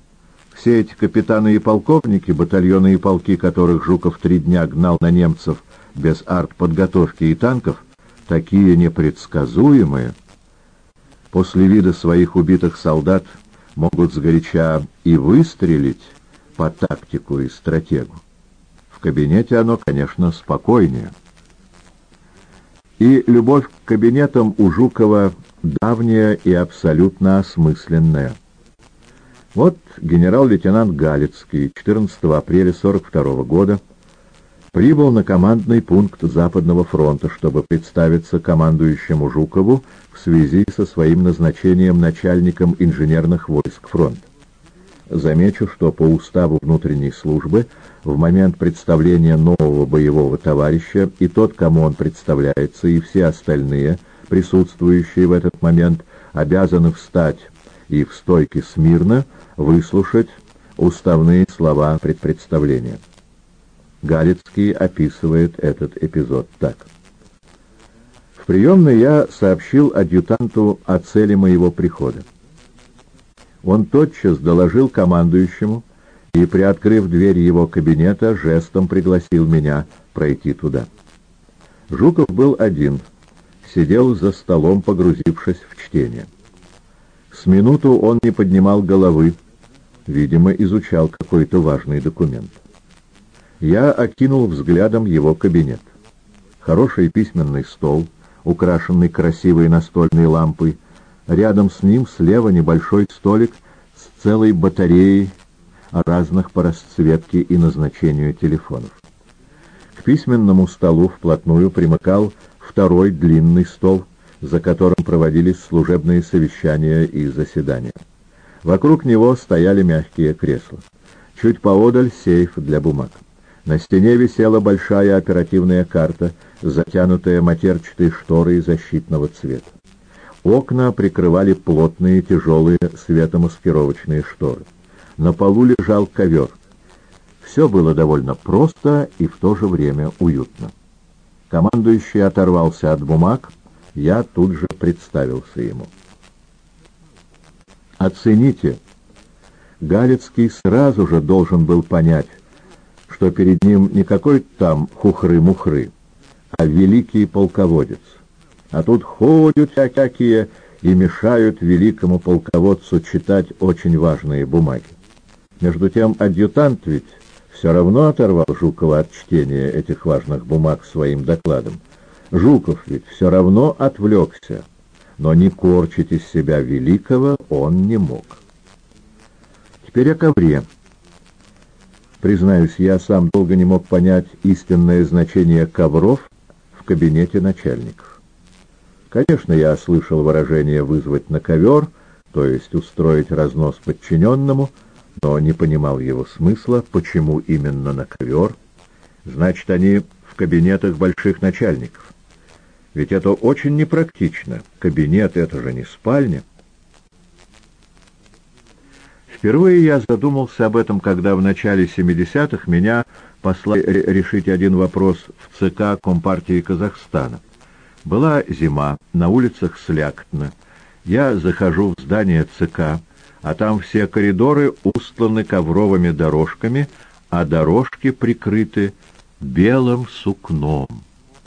Все эти капитаны и полковники, батальоны и полки, которых Жуков три дня гнал на немцев без артподготовки и танков, такие непредсказуемые, после вида своих убитых солдат могут сгоряча и выстрелить по тактику и стратегу. В кабинете оно, конечно, спокойнее. И любовь к кабинетам у Жукова давняя и абсолютно осмысленная. Вот генерал-лейтенант Галицкий 14 апреля 42 года прибыл на командный пункт Западного фронта, чтобы представиться командующему Жукову в связи со своим назначением начальником инженерных войск фронта. Замечу, что по уставу внутренней службы в момент представления нового боевого товарища и тот, кому он представляется, и все остальные, присутствующие в этот момент, обязаны встать и в стойке смирно выслушать уставные слова предпредставления. Галицкий описывает этот эпизод так. В приемной я сообщил адъютанту о цели моего прихода. Он тотчас доложил командующему и, приоткрыв дверь его кабинета, жестом пригласил меня пройти туда. Жуков был один, сидел за столом, погрузившись в чтение. С минуту он не поднимал головы, видимо, изучал какой-то важный документ. Я окинул взглядом его кабинет. Хороший письменный стол, украшенный красивой настольной лампой, рядом с ним слева небольшой столик с целой батареей разных по расцветке и назначению телефонов. К письменному столу вплотную примыкал второй длинный стол, за которым проводились служебные совещания и заседания. Вокруг него стояли мягкие кресла. Чуть поодаль сейф для бумаг. На стене висела большая оперативная карта, затянутая матерчатой шторой защитного цвета. Окна прикрывали плотные тяжелые светомаскировочные шторы. На полу лежал ковер. Все было довольно просто и в то же время уютно. Командующий оторвался от бумаг, я тут же представился ему. Оцените. Галицкий сразу же должен был понять, что перед ним не какой-то там хухры-мухры, а великий полководец. А тут ходят всякие и мешают великому полководцу читать очень важные бумаги. Между тем адъютант ведь все равно оторвал Жукова от чтения этих важных бумаг своим докладом. Жуков ведь все равно отвлекся, но не корчить из себя великого он не мог. Теперь о ковре. Признаюсь, я сам долго не мог понять истинное значение ковров в кабинете начальников. Конечно, я слышал выражение «вызвать на ковер», то есть устроить разнос подчиненному, но не понимал его смысла, почему именно на ковер. Значит, они в кабинетах больших начальников. Ведь это очень непрактично. Кабинет — это же не спальня. Впервые я задумался об этом, когда в начале 70-х меня послали решить один вопрос в ЦК Компартии Казахстана. Была зима, на улицах слякотно. Я захожу в здание ЦК, а там все коридоры устланы ковровыми дорожками, а дорожки прикрыты белым сукном.